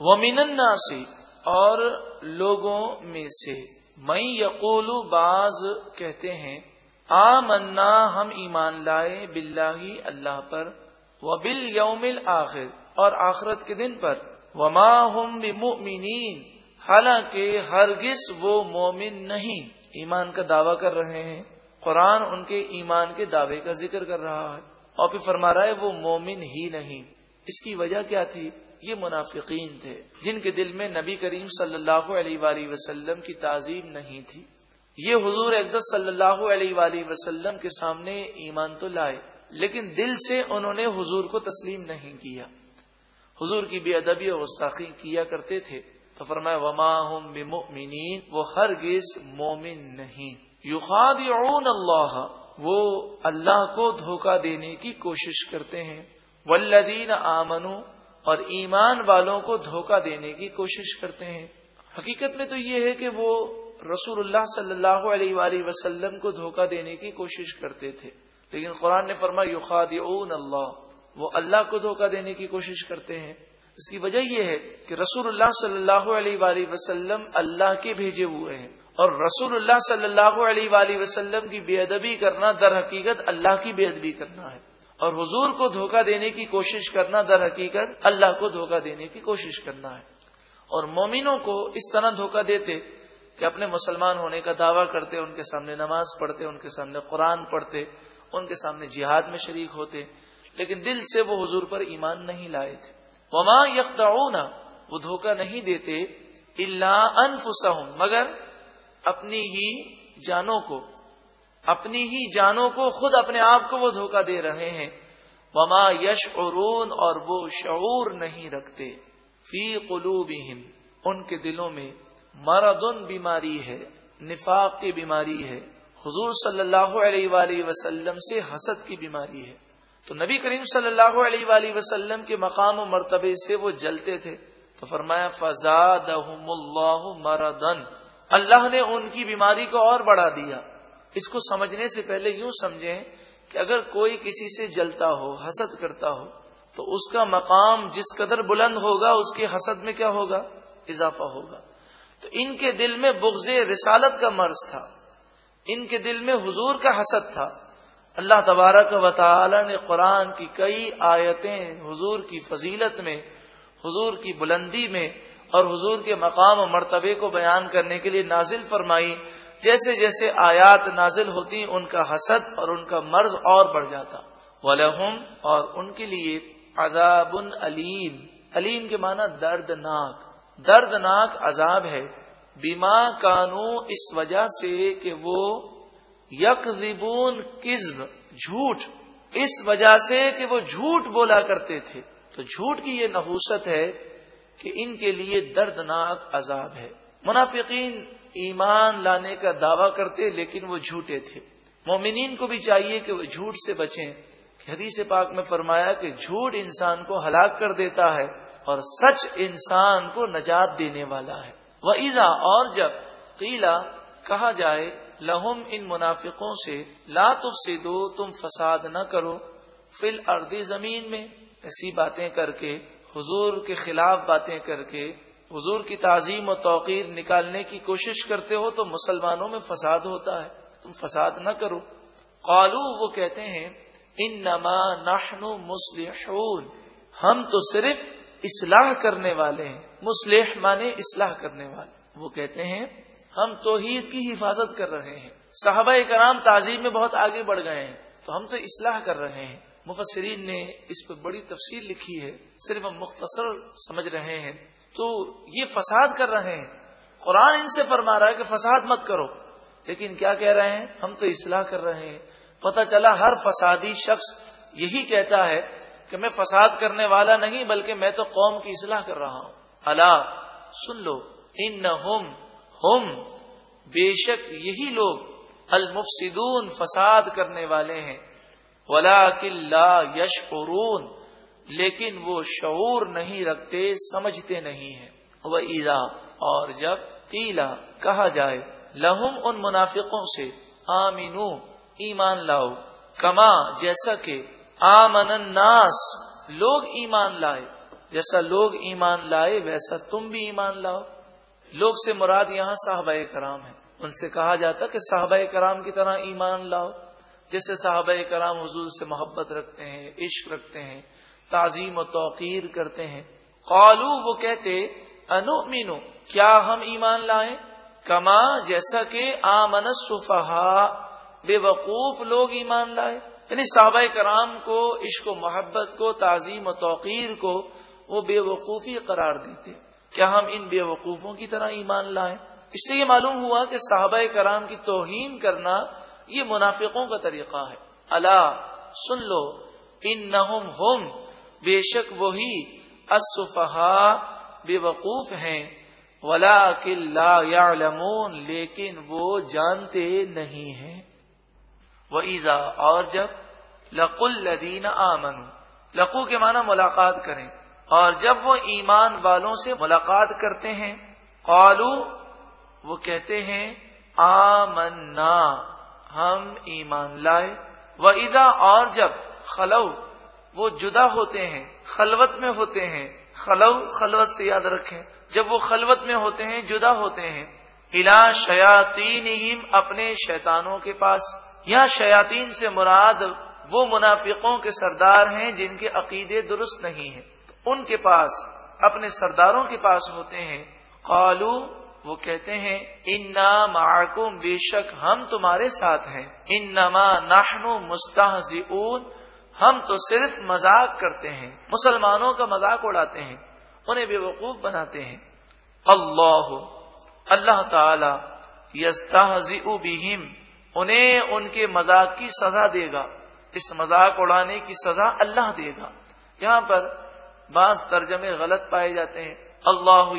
ومن الناسی اور لوگوں میں سے میں یقول بعض کہتے ہیں آ منا ہم ایمان لائے بلّہ اللہ پر و بل یوم آخر اور آخرت کے دن پر، وما ہم بمؤمنین، حالانکہ ہرگز وہ مومن نہیں، ایمان کا دعویٰ کر رہے ہیں۔ قرآن ان کے ایمان کے دعوے کا ذکر کر رہا ہے۔ اور پھر فرما رہا ہے، وہ مومن ہی نہیں۔ اس کی وجہ کیا تھی؟ یہ منافقین تھے، جن کے دل میں نبی کریم صلی اللہ علیہ وآلہ وسلم کی تعظیم نہیں تھی۔ یہ حضور اقدس صلی اللہ علیہ وآلہ وسلم کے سامنے ایمان تو لائے، لیکن دل سے انہوں نے حضور کو تسلیم نہیں کیا۔ حضور کی بے ادبی اور گستاخی کیا کرتے تھے۔ تو فرمایا، وما ہم بمؤمنین وہ ہرگز مومن نہیں۔ یخادعون اللہ، وہ اللہ کو دھوکہ دینے کی کوشش کرتے ہیں۔ والذین آمنوا اور ایمان والوں کو دھوکہ دینے کی کوشش کرتے ہیں۔ حقیقت میں تو یہ ہے کہ وہ رسول اللہ صلی اللہ علیہ وآلہ وسلم کو دھوکہ دینے کی کوشش کرتے تھے۔ لیکن قرآن نے فرما یخادعون اللہ، وہ اللہ کو دھوکہ دینے کی کوشش کرتے ہیں۔ اس کی وجہ یہ ہے کہ رسول اللہ صلی اللہ علیہ وآلہ وسلم اللہ کے بھیجے ہوئے ہیں۔ اور رسول اللہ صلی اللہ علیہ وآلہ وسلم کی بے ادبی کرنا در حقیقت اللہ کی بے ادبی کرنا ہے۔ اور حضور کو دھوکہ دینے کی کوشش کرنا در حقیقت اللہ کو دھوکہ دینے کی کوشش کرنا ہے۔ اور مومنوں کو اس طرح دھوکہ دیتے کہ اپنے مسلمان ہونے کا دعویٰ کرتے، ان کے سامنے نماز پڑھتے، ان کے سامنے قرآن پڑھتے، ان کے سامنے جہاد میں شریک ہوتے۔ لیکن دل سے وہ حضور پر ایمان نہیں لائے تھے۔ وما یخدعون وہ دھوکہ نہیں دیتے اللہ انفسہم مگر اپنی ہی جانوں کو اپنی ہی جانوں کو خود اپنے آپ کو وہ دھوکہ دے رہے ہیں۔ وما یش اور وہ شعور نہیں رکھتے۔ فی قلوبہم ان کے دلوں میں مردن بیماری ہے، نفاق کی بیماری ہے۔ حضور صلی اللہ علیہ وآلہ وسلم سے حسد کی بیماری ہے۔ تو نبی کریم صلی اللہ علیہ وآلہ وسلم کے مقام و مرتبے سے وہ جلتے تھے۔ تو فرمایا فضاد اللہ مردن اللہ نے ان کی بیماری کو اور بڑھا دیا۔ اس کو سمجھنے سے پہلے یوں سمجھیں کہ اگر کوئی کسی سے جلتا ہو، حسد کرتا ہو، تو اس کا مقام جس قدر بلند ہوگا، اس کے حسد میں کیا ہوگا؟ اضافہ ہوگا۔ تو ان کے دل میں بغض رسالت کا مرض تھا، ان کے دل میں حضور کا حسد تھا۔ اللہ تبارک و تعالی نے قرآن کی کئی آیتیں حضور کی فضیلت میں، حضور کی بلندی میں اور حضور کے مقام و مرتبے کو بیان کرنے کے لیے نازل فرمائی۔ جیسے جیسے آیات نازل ہوتی ان کا حسد اور ان کا مرض اور بڑھ جاتا۔ ولہم اور ان کے لیے عذاب علیم۔ علیم کے معنی دردناک۔ دردناک عذاب ہے۔ بیما کانو اس وجہ سے کہ وہ یک زبون کزم جھوٹ۔ اس وجہ سے کہ وہ جھوٹ بولا کرتے تھے۔ تو جھوٹ کی یہ نحوست ہے کہ ان کے لیے دردناک عذاب ہے۔ منافقین ایمان لانے کا دعویٰ کرتے لیکن وہ جھوٹے تھے۔ مومنین کو بھی چاہیے کہ وہ جھوٹ سے بچیں۔ حدیث پاک میں فرمایا کہ جھوٹ انسان کو ہلاک کر دیتا ہے اور سچ انسان کو نجات دینے والا ہے۔ وہ ایزا اور جب قیلا کہا جائے لہم ان منافقوں سے، لا تفسدو تم فساد نہ کرو۔ فل اردی زمین میں، ایسی باتیں کر کے، حضور کے خلاف باتیں کر کے حضور کی تعظیم و توقیر نکالنے کی کوشش کرتے ہو تو مسلمانوں میں فساد ہوتا ہے۔ تم فساد نہ کرو۔ قالو، وہ کہتے ہیں ان نما نحن مسلحون ہم تو صرف اصلاح کرنے والے ہیں۔ مسلح مانے اصلاح کرنے والے۔ وہ کہتے ہیں، ہم توحید کی حفاظت کر رہے ہیں۔ صحابہ کرام تعظیم میں بہت آگے بڑھ گئے ہیں۔ تو ہم تو اصلاح کر رہے ہیں۔ مفسرین نے اس پہ بڑی تفصیل لکھی ہے۔ صرف ہم مختصر سمجھ رہے ہیں۔ تو یہ فساد کر رہے ہیں۔ قرآن ان سے فرما رہا ہے کہ فساد مت کرو۔ لیکن کیا کہہ رہے ہیں؟ ہم تو اصلاح کر رہے ہیں۔ پتہ چلا ہر فسادی شخص یہی کہتا ہے کہ میں فساد کرنے والا نہیں، بلکہ میں تو قوم کی اصلاح کر رہا ہوں۔ اللہ سن لو۔ ان ہم بے شک یہی لوگ المفسدون، فساد کرنے والے ہیں۔ ولا کلّا یش لیکن وہ شعور نہیں رکھتے، سمجھتے نہیں ہیں۔ وہ ایزا اور جب تیلا کہا جائے، لہم ان منافقوں سے، آمینو، ایمان لاؤ۔ کما، جیسا کہ آمن الناس، لوگ ایمان لائے۔ جیسا لوگ ایمان لائے، ویسا تم بھی ایمان لاؤ۔ لوگ سے مراد یہاں صحابہ کرام ہے ان سے کہا جاتا کہ صحابہ کرام کی طرح ایمان لاؤ۔ جیسے صحابہ کرام حضور سے محبت رکھتے ہیں، عشق رکھتے ہیں تعظیم و توقیر کرتے ہیں۔ قالو، وہ کہتے انو مینو کیا ہم ایمان لائیں؟ کما، جیسا کہ آمن صفحا بے وقوف لوگ ایمان لائے۔ یعنی صحابہ کرام کو، عشق و محبت کو، تعظیم و توقیر کو وہ بے وقوفی قرار دیتے۔ کیا ہم ان بے وقوفوں کی طرح ایمان لائیں؟ اس سے یہ معلوم ہوا کہ صحابہ کرام کی توہین کرنا یہ منافقوں کا طریقہ ہے۔ اللہ سن لو ان نہ بے شک وہی اصفہا بے وقوف ہیں۔ ولا یا لیکن وہ جانتے نہیں ہیں۔ وہ ایزا اور جب لق الدین آمن لقو کے معنی ملاقات کریں۔ اور جب وہ ایمان والوں سے ملاقات کرتے ہیں قالو وہ کہتے ہیں، آمنا، ہم ایمان لائے۔ وہ اور جب خلو وہ جدا ہوتے ہیں، خلوت میں ہوتے ہیں۔ خلو، خلوت سے یاد رکھیں۔ جب وہ خلوت میں ہوتے ہیں، جدا ہوتے ہیں۔ الا شیاتین اپنے شیطانوں کے پاس۔ یا شیاتین سے مراد وہ منافقوں کے سردار ہیں جن کے عقیدے درست نہیں ہیں۔ ان کے پاس، اپنے سرداروں کے پاس ہوتے ہیں۔ قالو، وہ کہتے ہیں ان معکم بے شک ہم تمہارے ساتھ ہیں۔ ان نما ناہنو ہم تو صرف مذاق کرتے ہیں، مسلمانوں کا مذاق اڑاتے ہیں، انہیں بے وقوف بناتے ہیں۔ اللہ اللہ تعالی یستا بہم، انہیں ان کے مذاق کی سزا دے گا۔ اس مذاق اڑانے کی سزا اللہ دے گا۔ یہاں پر بعض ترجمے غلط پائے جاتے ہیں۔ اللہ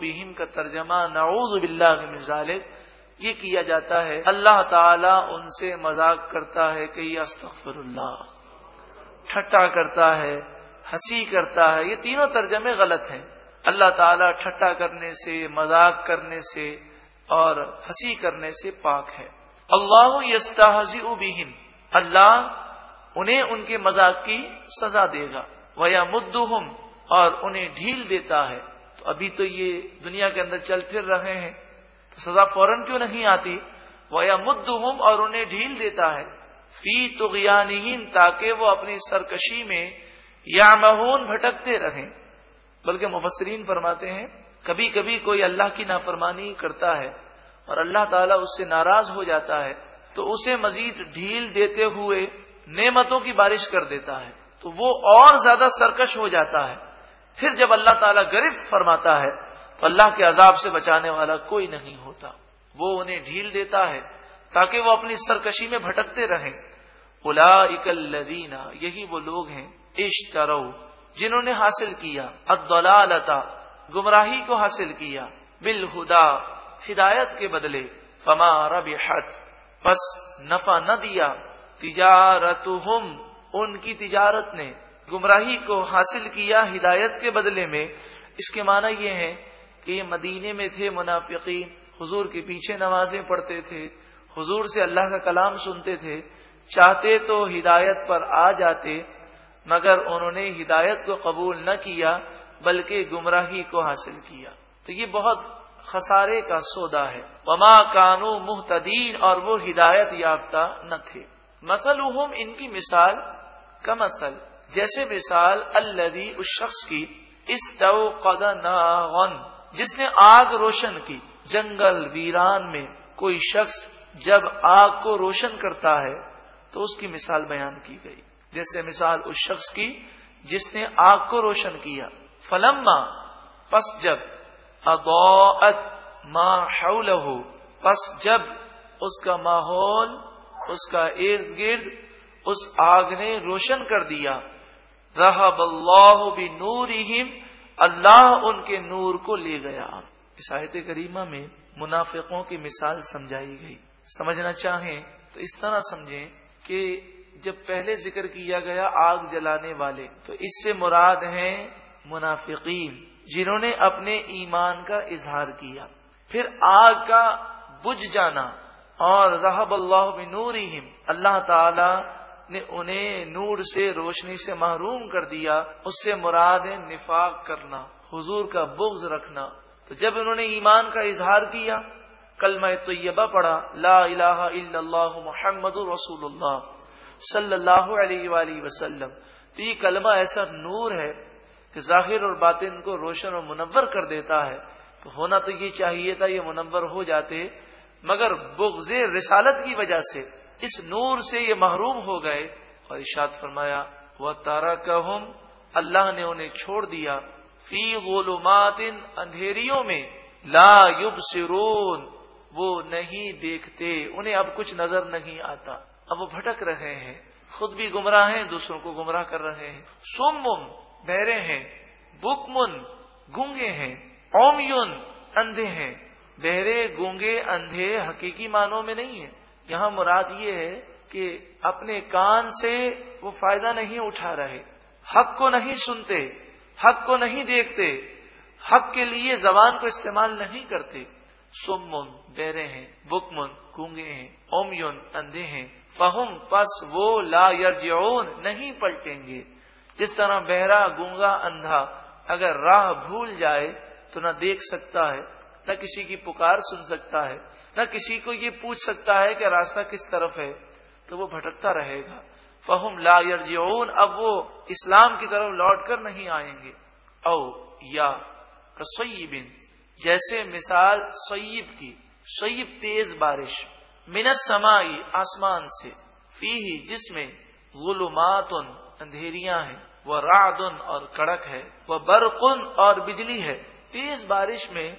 بہم کا ترجمہ نعوذ باللہ من ذالک۔ یہ کیا جاتا ہے؟ اللہ تعالی ان سے مذاق کرتا ہے کہ استغفر اللہ ٹھٹا کرتا ہے، ہنسی کرتا ہے، یہ تینوں ترجمے غلط ہیں۔ اللہ تعالیٰ ٹھٹا کرنے سے، مذاق کرنے سے اور ہنسی کرنے سے پاک ہے۔ اللہ یستحزی بہم، اللہ انہیں ان کے مذاق کی سزا دے گا۔ وہ یا اور انہیں ڈھیل دیتا ہے۔ تو ابھی تو یہ دنیا کے اندر چل پھر رہے ہیں۔ تو سزا فوراً کیوں نہیں آتی؟ وہ یا اور انہیں ڈھیل دیتا ہے۔ فی تو تاکہ وہ اپنی سرکشی میں یا مہون بھٹکتے رہیں۔ بلکہ مبصرین فرماتے ہیں کبھی کبھی کوئی اللہ کی نافرمانی کرتا ہے اور اللہ تعالیٰ اس سے ناراض ہو جاتا ہے، تو اسے مزید ڈھیل دیتے ہوئے نعمتوں کی بارش کر دیتا ہے۔ تو وہ اور زیادہ سرکش ہو جاتا ہے۔ پھر جب اللہ تعالیٰ گرفت فرماتا ہے اللہ کے عذاب سے بچانے والا کوئی نہیں ہوتا۔ وہ انہیں ڈھیل دیتا ہے تاکہ وہ اپنی سرکشی میں بھٹکتے رہیں۔ الا اکلینہ یہی وہ لوگ ہیں، عشق جنہوں نے حاصل کیا۔ ادلالتا گمراہی کو حاصل کیا۔ بالہدا، ہدایت کے بدلے۔ فما رب بس نفع نہ دیا۔ تجارت ان کی تجارت نے گمراہی کو حاصل کیا ہدایت کے بدلے میں۔ اس کے معنی یہ ہے کہ یہ مدینے میں تھے منافقین، حضور کے پیچھے نمازیں پڑھتے تھے، حضور سے اللہ کا کلام سنتے تھے، چاہتے تو ہدایت پر آ جاتے، مگر انہوں نے ہدایت کو قبول نہ کیا، بلکہ گمراہی کو حاصل کیا۔ تو یہ بہت خسارے کا سودا ہے۔ وما کانو محتدین اور وہ ہدایت یافتہ نہ تھے۔ مسل ان کی مثال کا مسل جیسے مثال الدی اس شخص کی اس جس نے آگ روشن کی، جنگل، ویران میں کوئی شخص جب آگ کو روشن کرتا ہے تو اس کی مثال بیان کی گئی۔ جیسے مثال اس شخص کی جس نے آگ کو روشن کیا۔ فلما، پس جب، اضاءت ما حوله، پس جب اس کا ماحول، اس کا ارد گرد، اس آگ نے روشن کر دیا۔ رحب اللہ بھی نور اللہ ان کے نور کو لے گیا۔ اس آیت کریمہ میں منافقوں کی مثال سمجھائی گئی۔ سمجھنا چاہیں تو اس طرح سمجھیں کہ جب پہلے ذکر کیا گیا آگ جلانے والے، تو اس سے مراد ہیں منافقین جنہوں نے اپنے ایمان کا اظہار کیا۔ پھر آگ کا بجھ جانا اور رحب اللہ بنورہم اللہ تعالی نے انہیں نور سے، روشنی سے محروم کر دیا، اس سے مراد نفاق کرنا، حضور کا بغض رکھنا۔ تو جب انہوں نے ایمان کا اظہار کیا کل میں طیبہ پڑھا، لا الہ الا اللہ محمد رسول اللہ صلی اللہ علیہ وآلہ وسلم۔ تو یہ کلمہ ایسا نور ہے کہ ظاہر اور باطن کو روشن اور منور کر دیتا ہے۔ تو ہونا تو یہ چاہیے تھا، یہ منور ہو جاتے، مگر بغض رسالت کی وجہ سے۔ اس نور سے یہ محروم ہو گئے اور ارشاد فرمایا وہ تارا اللہ نے انہیں چھوڑ دیا۔ فی غلومات اندھیریوں میں۔ لا یب سرون وہ نہیں دیکھتے۔ انہیں اب کچھ نظر نہیں آتا۔ اب وہ بھٹک رہے ہیں۔ خود بھی گمراہ ہیں، دوسروں کو گمراہ کر رہے ہیں۔ سوم بہرے ہیں۔ بکمن گونگے ہیں۔ اومیون، اندھے ہیں۔ بہرے، گونگے، اندھے حقیقی معنوں میں نہیں ہے یہاں مراد یہ ہے کہ اپنے کان سے وہ فائدہ نہیں اٹھا رہے، حق کو نہیں سنتے، حق کو نہیں دیکھتے، حق کے لیے زبان کو استعمال نہیں کرتے۔ سمن بہرے ہیں، بکمن گونگے ہیں، اومیون، اندھے ہیں۔ فہم، پس وہ لا یرجعون نہیں پلٹیں گے۔ جس طرح بہرا، گونگا، اندھا اگر راہ بھول جائے تو نہ دیکھ سکتا ہے۔ نہ کسی کی پکار سن سکتا ہے، نہ کسی کو یہ پوچھ سکتا ہے کہ راستہ کس طرف ہے، تو وہ بھٹکتا رہے گا۔ فہم لا یرجعون اب وہ اسلام کی طرف لوٹ کر نہیں آئیں گے۔ او یا کسیبن جیسے مثال سیب کی سیب تیز بارش۔ منت سمائی آسمان سے۔ فی ہی جس میں غلومات اندھیریاں ہیں۔ وہ رادن اور کڑک ہے۔ وہ برقن اور بجلی ہے۔ تیز بارش میں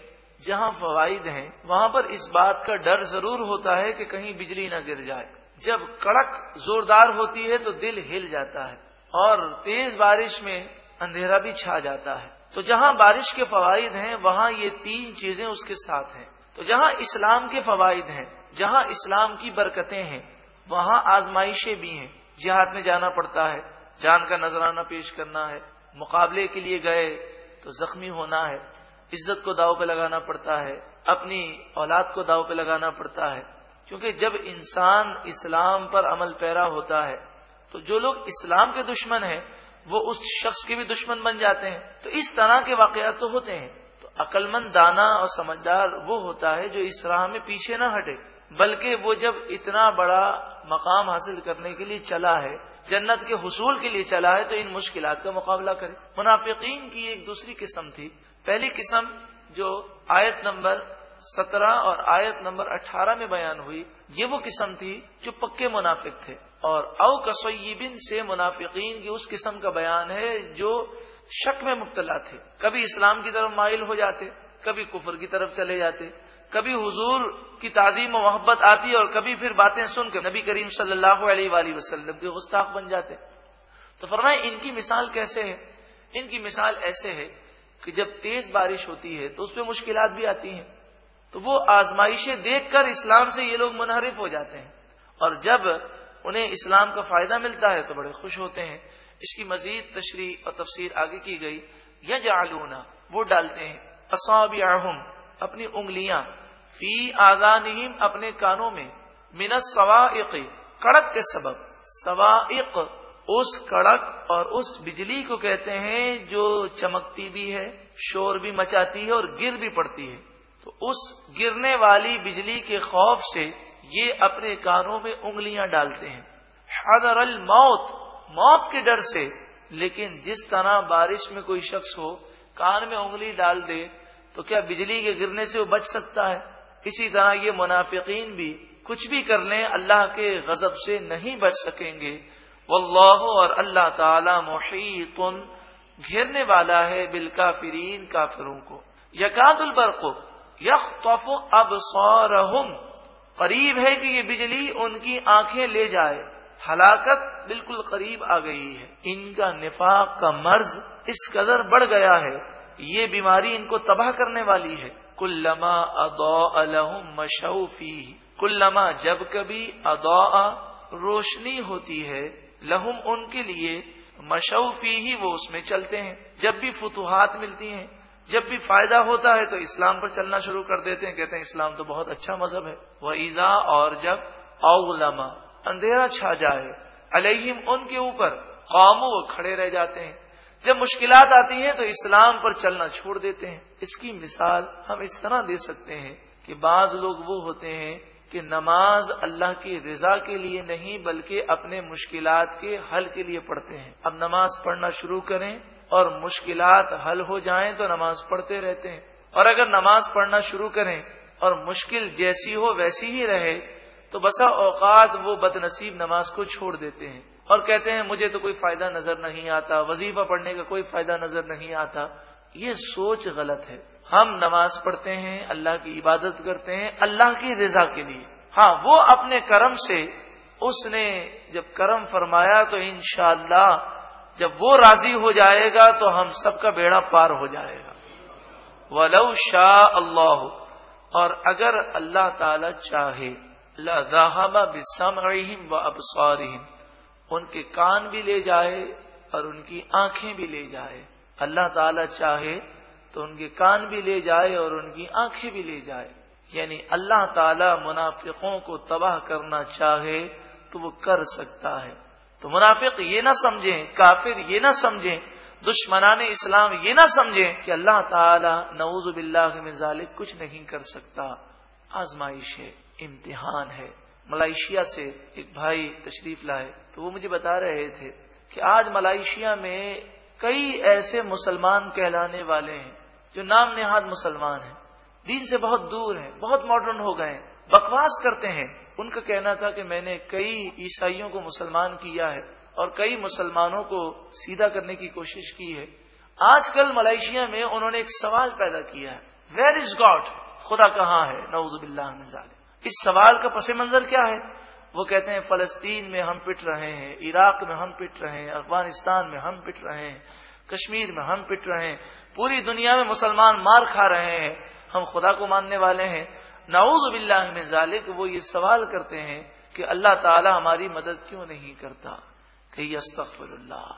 جہاں فوائد ہیں، وہاں پر اس بات کا ڈر ضرور ہوتا ہے کہ کہیں بجلی نہ گر جائے۔ جب کڑک زوردار ہوتی ہے تو دل ہل جاتا ہے اور تیز بارش میں اندھیرا بھی چھا جاتا ہے۔ تو جہاں بارش کے فوائد ہیں، وہاں یہ تین چیزیں اس کے ساتھ ہیں۔ تو جہاں اسلام کے فوائد ہیں، جہاں اسلام کی برکتیں ہیں، وہاں آزمائشیں بھی ہیں۔ جہاد میں جانا پڑتا ہے، جان کا نذرانہ پیش کرنا ہے، مقابلے کے لیے گئے تو زخمی ہونا ہے۔ عزت کو داؤ پہ لگانا پڑتا ہے، اپنی اولاد کو داؤ پہ لگانا پڑتا ہے۔ کیونکہ جب انسان اسلام پر عمل پیرا ہوتا ہے، تو جو لوگ اسلام کے دشمن ہیں، وہ اس شخص کے بھی دشمن بن جاتے ہیں۔ تو اس طرح کے واقعات تو ہوتے ہیں۔ تو عقل مند دانا اور سمجھدار وہ ہوتا ہے جو اس راہ میں پیچھے نہ ہٹے۔ بلکہ وہ جب اتنا بڑا مقام حاصل کرنے کے لیے چلا ہے، جنت کے حصول کے لیے چلا ہے، تو ان مشکلات کا مقابلہ کرے۔ منافقین کی ایک دوسری قسم تھی۔ پہلی قسم جو آیت نمبر سترہ اور آیت نمبر اٹھارہ میں بیان ہوئی، یہ وہ قسم تھی جو پکے منافق تھے۔ اور او کسویبن سے منافقین کی اس قسم کا بیان ہے جو شک میں مبتلا تھے۔ کبھی اسلام کی طرف مائل ہو جاتے، کبھی کفر کی طرف چلے جاتے، کبھی حضور کی تعظیم و محبت آتی اور کبھی پھر باتیں سن کے نبی کریم صلی اللہ علیہ وآلہ وسلم کے گستاخ بن جاتے۔ تو فرمائے، ان کی مثال کیسے ہے؟ ان کی مثال ایسے ہے کہ جب تیز بارش ہوتی ہے تو اس میں مشکلات بھی آتی ہیں۔ تو وہ آزمائشیں دیکھ کر اسلام سے یہ لوگ منحرف ہو جاتے ہیں۔ اور جب انہیں اسلام کا فائدہ ملتا ہے تو بڑے خوش ہوتے ہیں۔ اس کی مزید تشریح اور تفسیر آگے کی گئی۔ یا جالونا وہ ڈالتے ہیں۔ اصاب اپنی انگلیاں۔ فی آزان اپنے کانوں میں۔ منت سوائق کڑک کے سبب۔ سوائق اس کڑک اور اس بجلی کو کہتے ہیں جو چمکتی بھی ہے، شور بھی مچاتی ہے اور گر بھی پڑتی ہے۔ تو اس گرنے والی بجلی کے خوف سے یہ اپنے کانوں میں انگلیاں ڈالتے ہیں۔ حضر الموت، موت کے ڈر سے۔ لیکن جس طرح بارش میں کوئی شخص ہو، کان میں انگلی ڈال دے، تو کیا بجلی کے گرنے سے وہ بچ سکتا ہے؟ اسی طرح یہ منافقین بھی کچھ بھی کر لیں، اللہ کے غضب سے نہیں بچ سکیں گے۔ واللہ اور اللہ تعالی محیط گھیرنے والا ہے بالکافرین کافروں کو۔ یقاد البرق یخ اب قریب ہے کہ یہ بجلی ان کی آنکھیں لے جائے۔ ہلاکت بالکل قریب آ گئی ہے۔ ان کا نفاق کا مرض اس قدر بڑھ گیا ہے۔ یہ بیماری ان کو تباہ کرنے والی ہے۔ کلما ادا الحم مشوفی کلما جب کبھی ادا روشنی ہوتی ہے۔ لہم ان کے لیے مشوفی ہی وہ اس میں چلتے ہیں۔ جب بھی فتوحات ملتی ہیں، جب بھی فائدہ ہوتا ہے تو اسلام پر چلنا شروع کر دیتے ہیں۔ کہتے ہیں اسلام تو بہت اچھا مذہب ہے۔ وہ ایزا اور جب اوغلما اندھیرا چھا جائے۔ علیہم ان کے اوپر قوموں وہ کھڑے رہ جاتے ہیں۔ جب مشکلات آتی ہیں تو اسلام پر چلنا چھوڑ دیتے ہیں۔ اس کی مثال ہم اس طرح دے سکتے ہیں کہ بعض لوگ وہ ہوتے ہیں کہ نماز اللہ کی رضا کے لیے نہیں بلکہ اپنے مشکلات کے حل کے لیے پڑھتے ہیں۔ اب نماز پڑھنا شروع کریں اور مشکلات حل ہو جائیں تو نماز پڑھتے رہتے ہیں۔ اور اگر نماز پڑھنا شروع کریں اور مشکل جیسی ہو ویسی ہی رہے تو بسا اوقات وہ بد نصیب نماز کو چھوڑ دیتے ہیں۔ اور کہتے ہیں مجھے تو کوئی فائدہ نظر نہیں آتا، وظیفہ پڑھنے کا کوئی فائدہ نظر نہیں آتا۔ یہ سوچ غلط ہے۔ ہم نماز پڑھتے ہیں، اللہ کی عبادت کرتے ہیں، اللہ کی رضا کے لیے۔ ہاں وہ اپنے کرم سے اس نے جب کرم فرمایا تو انشاءاللہ جب وہ راضی ہو جائے گا تو ہم سب کا بیڑا پار ہو جائے گا۔ ولو شاہ اللہ اور اگر اللہ تعالی چاہے اللہ بسم و ابسوارہم ان کے کان بھی لے جائے اور ان کی آنکھیں بھی لے جائے۔ اللہ تعالی چاہے تو ان کے کان بھی لے جائے اور ان کی آنکھیں بھی لے جائے۔ یعنی اللہ تعالی منافقوں کو تباہ کرنا چاہے تو وہ کر سکتا ہے۔ تو منافق یہ نہ سمجھیں، کافر یہ نہ سمجھیں، دشمنان اسلام یہ نہ سمجھیں کہ اللہ تعالی نعوذ باللہ میں ظالب کچھ نہیں کر سکتا۔ آزمائش ہے، امتحان ہے۔ ملائیشیا سے ایک بھائی تشریف لائے تو وہ مجھے بتا رہے تھے کہ آج ملائیشیا میں کئی ایسے مسلمان کہلانے والے ہیں۔ جو نام نہاد مسلمان ہیں، دین سے بہت دور ہیں، بہت ماڈرن ہو گئے بکواس کرتے ہیں۔ ان کا کہنا تھا کہ میں نے کئی عیسائیوں کو مسلمان کیا ہے اور کئی مسلمانوں کو سیدھا کرنے کی کوشش کی ہے۔ آج کل ملائیشیا میں انہوں نے ایک سوال پیدا کیا ہے۔ ویئر از گاڈ خدا کہاں ہے؟ نعوذ باللہ من ظالم اس سوال کا پس منظر کیا ہے؟ وہ کہتے ہیں فلسطین میں ہم پٹ رہے ہیں، عراق میں ہم پٹ رہے ہیں، افغانستان میں ہم پٹ رہے ہیں۔ کشمیر میں ہم پٹ رہے ہیں، پوری دنیا میں مسلمان مار کھا رہے ہیں، ہم خدا کو ماننے والے ہیں۔ نعوذ باللہ میں ظالق وہ یہ سوال کرتے ہیں کہ اللہ تعالی ہماری مدد کیوں نہیں کرتا؟ کہ استغفر اللہ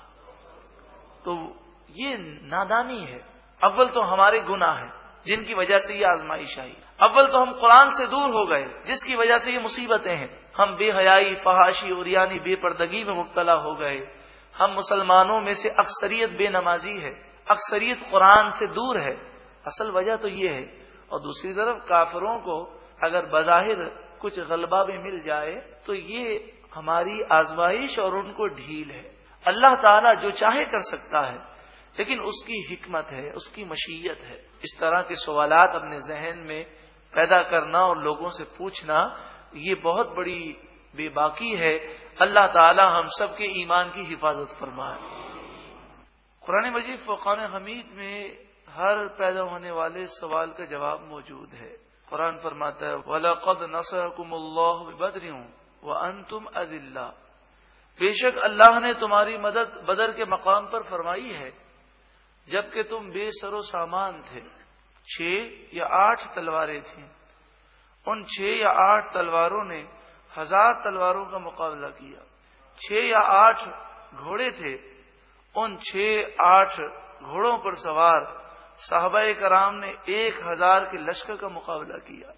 تو یہ نادانی ہے۔ اول تو ہمارے گناہ ہے جن کی وجہ سے یہ آزمائش آئی۔ اول تو ہم قرآن سے دور ہو گئے، جس کی وجہ سے یہ مصیبتیں ہیں۔ ہم بے حیائی، فحاشی اور یعنی بے پردگی میں مبتلا ہو گئے۔ ہم مسلمانوں میں سے اکثریت بے نمازی ہے، اکثریت قرآن سے دور ہے۔ اصل وجہ تو یہ ہے۔ اور دوسری طرف کافروں کو اگر بظاہر کچھ غلبہ بھی مل جائے تو یہ ہماری آزمائش اور ان کو ڈھیل ہے۔ اللہ تعالیٰ جو چاہے کر سکتا ہے، لیکن اس کی حکمت ہے، اس کی مشیت ہے۔ اس طرح کے سوالات اپنے ذہن میں پیدا کرنا اور لوگوں سے پوچھنا، یہ بہت بڑی بے باقی ہے، اللہ تعالی ہم سب کے ایمان کی حفاظت فرمائے۔ قرآن مجید فقان حمید میں ہر پیدا ہونے والے سوال کا جواب موجود ہے۔ قرآن فرماتا ہے ولاقد نسرکم اللہ بدری ہوں وہ ان تم بے شک اللہ نے تمہاری مدد بدر کے مقام پر فرمائی ہے، جبکہ تم بے سر و سامان تھے۔ چھ یا آٹھ تلواریں تھیں۔ ان چھ یا آٹھ تلواروں نے ہزار تلواروں کا مقابلہ کیا۔ چھ یا آٹھ گھوڑے تھے۔ ان چھ آٹھ گھوڑوں پر سوار صحابہ کرام نے ایک ہزار کے لشکر کا مقابلہ کیا۔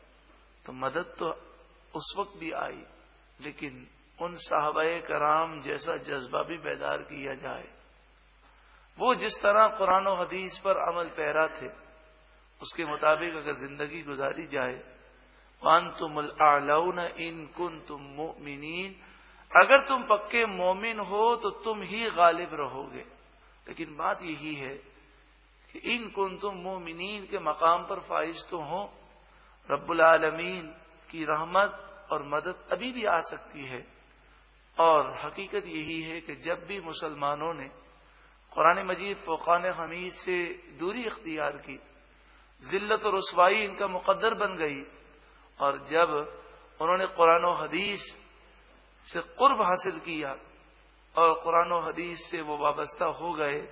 تو مدد تو اس وقت بھی آئی، لیکن ان صحابہ کرام جیسا جذبہ بھی بیدار کیا جائے۔ وہ جس طرح قرآن و حدیث پر عمل پیرا تھے، اس کے مطابق اگر زندگی گزاری جائے وان تم ان کن تم مومنین اگر تم پکے مومن ہو تو تم ہی غالب رہو گے۔ لیکن بات یہی ہے کہ ان کن تم مومنین کے مقام پر فائز تو ہوں۔ رب العالمین کی رحمت اور مدد ابھی بھی آ سکتی ہے۔ اور حقیقت یہی ہے کہ جب بھی مسلمانوں نے قرآن مجید فوقان حمید سے دوری اختیار کی، ذلت و رسوائی ان کا مقدر بن گئی اور جب انہوں نے قرآن و حدیث سے قرب حاصل کیا اور قرآن و حدیث سے وہ وابستہ ہو گئے،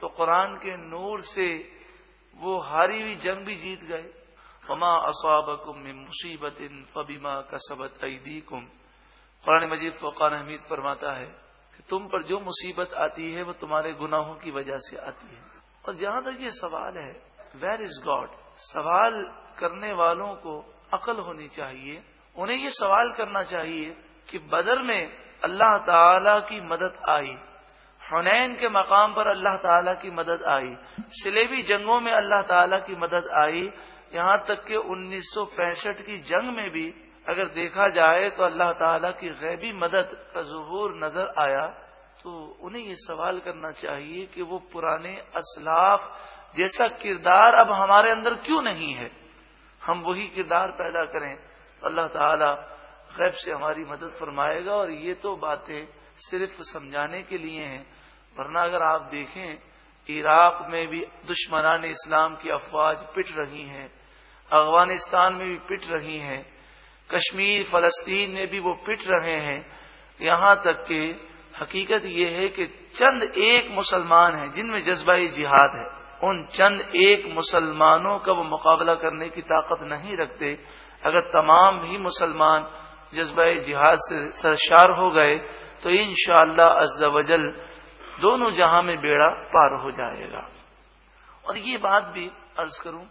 تو قرآن کے نور سے وہ ہاری ہوئی جنگ بھی جیت گئے۔ فما اصابکم من مصیبت فبما کسبت ایدیکم قرآن مجید فقان حمید فرماتا ہے کہ تم پر جو مصیبت آتی ہے، وہ تمہارے گناہوں کی وجہ سے آتی ہے۔ اور جہاں تک یہ سوال ہے ویر از گاڈ سوال کرنے والوں کو عقل ہونی چاہیے، انہیں یہ سوال کرنا چاہیے کہ بدر میں اللہ تعالی کی مدد آئی، حنین کے مقام پر اللہ تعالیٰ کی مدد آئی، سلیبی جنگوں میں اللہ تعالیٰ کی مدد آئی، یہاں تک کہ انیس سو پینسٹھ کی جنگ میں بھی اگر دیکھا جائے تو اللہ تعالیٰ کی غیبی مدد کا ظہور نظر آیا، تو انہیں یہ سوال کرنا چاہیے کہ وہ پرانے اسلاف جیسا کردار اب ہمارے اندر کیوں نہیں ہے؟ ہم وہی کردار پیدا کریں اللہ تعالیٰ غیب سے ہماری مدد فرمائے گا اور یہ تو باتیں صرف سمجھانے کے لیے ہیں، ورنہ اگر آپ دیکھیں، عراق میں بھی دشمنان اسلام کی افواج پٹ رہی ہیں، افغانستان میں بھی پٹ رہی ہیں، کشمیر، فلسطین میں بھی وہ پٹ رہے ہیں۔ یہاں تک کہ حقیقت یہ ہے کہ چند ایک مسلمان ہیں جن میں جذبہ جہاد ہے۔ ان چند ایک مسلمانوں کا وہ مقابلہ کرنے کی طاقت نہیں رکھتے۔ اگر تمام ہی مسلمان جذبہ جہاد سے سرشار ہو گئے، تو انشاءاللہ شاء اللہ دونوں جہاں میں بیڑا پار ہو جائے گا۔ اور یہ بات بھی عرض کروں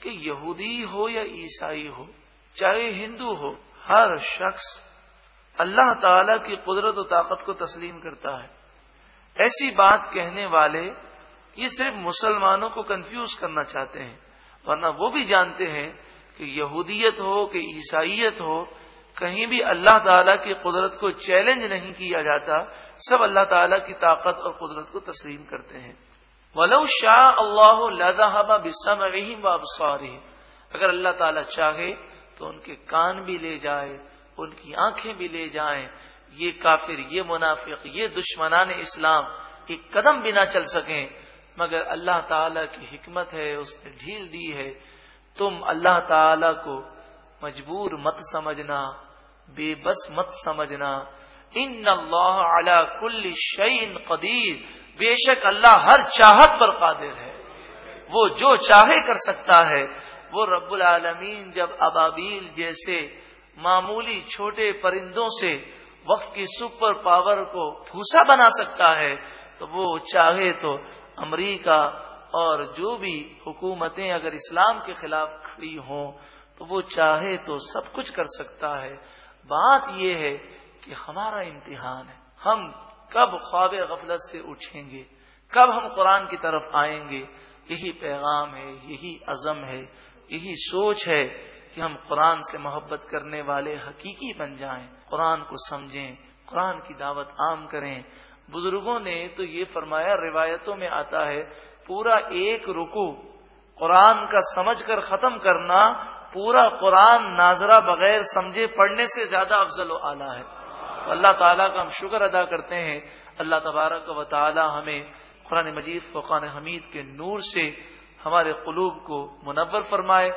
کہ یہودی ہو یا عیسائی ہو، چاہے ہندو ہو، ہر شخص اللہ تعالی کی قدرت و طاقت کو تسلیم کرتا ہے۔ ایسی بات کہنے والے یہ صرف مسلمانوں کو کنفیوز کرنا چاہتے ہیں، ورنہ وہ بھی جانتے ہیں کہ یہودیت ہو، کہ عیسائیت ہو، کہیں بھی اللہ تعالیٰ کی قدرت کو چیلنج نہیں کیا جاتا، سب اللہ تعالیٰ کی طاقت اور قدرت کو تسلیم کرتے ہیں۔ ولو شاہ اللہ بسم و ابسواری اگر اللہ تعالیٰ چاہے تو ان کے کان بھی لے جائے، ان کی آنکھیں بھی لے جائیں۔ یہ کافر، یہ منافق، یہ دشمنان اسلام ایک قدم بھی نہ چل سکیں۔ مگر اللہ تعالی کی حکمت ہے، اس نے ڈھیل دی ہے۔ تم اللہ تعالی کو مجبور مت سمجھنا، بے بس مت سمجھنا۔ ان اللہ علی کل شعین قدیر۔ بے شک اللہ ہر چاہت پر قادر ہے۔ وہ جو چاہے کر سکتا ہے۔ وہ رب العالمین جب ابابیل جیسے معمولی چھوٹے پرندوں سے وقت کی سپر پاور کو پھوسا بنا سکتا ہے، تو وہ چاہے تو امریکہ اور جو بھی حکومتیں اگر اسلام کے خلاف کھڑی ہوں تو وہ چاہے تو سب کچھ کر سکتا ہے۔ بات یہ ہے کہ ہمارا امتحان ہے۔ ہم کب خواب غفلت سے اٹھیں گے؟ کب ہم قرآن کی طرف آئیں گے؟ یہی پیغام ہے، یہی عزم ہے، یہی سوچ ہے کہ ہم قرآن سے محبت کرنے والے حقیقی بن جائیں، قرآن کو سمجھیں، قرآن کی دعوت عام کریں۔ بزرگوں نے تو یہ فرمایا، روایتوں میں آتا ہے، پورا ایک رکو قرآن کا سمجھ کر ختم کرنا، پورا قرآن ناظرہ بغیر سمجھے پڑھنے سے زیادہ افضل و اعلیٰ ہے۔ اللہ تعالیٰ کا ہم شکر ادا کرتے ہیں۔ اللہ تبارک و تعالیٰ ہمیں قرآن مجید فقان حمید کے نور سے ہمارے قلوب کو منور فرمائے۔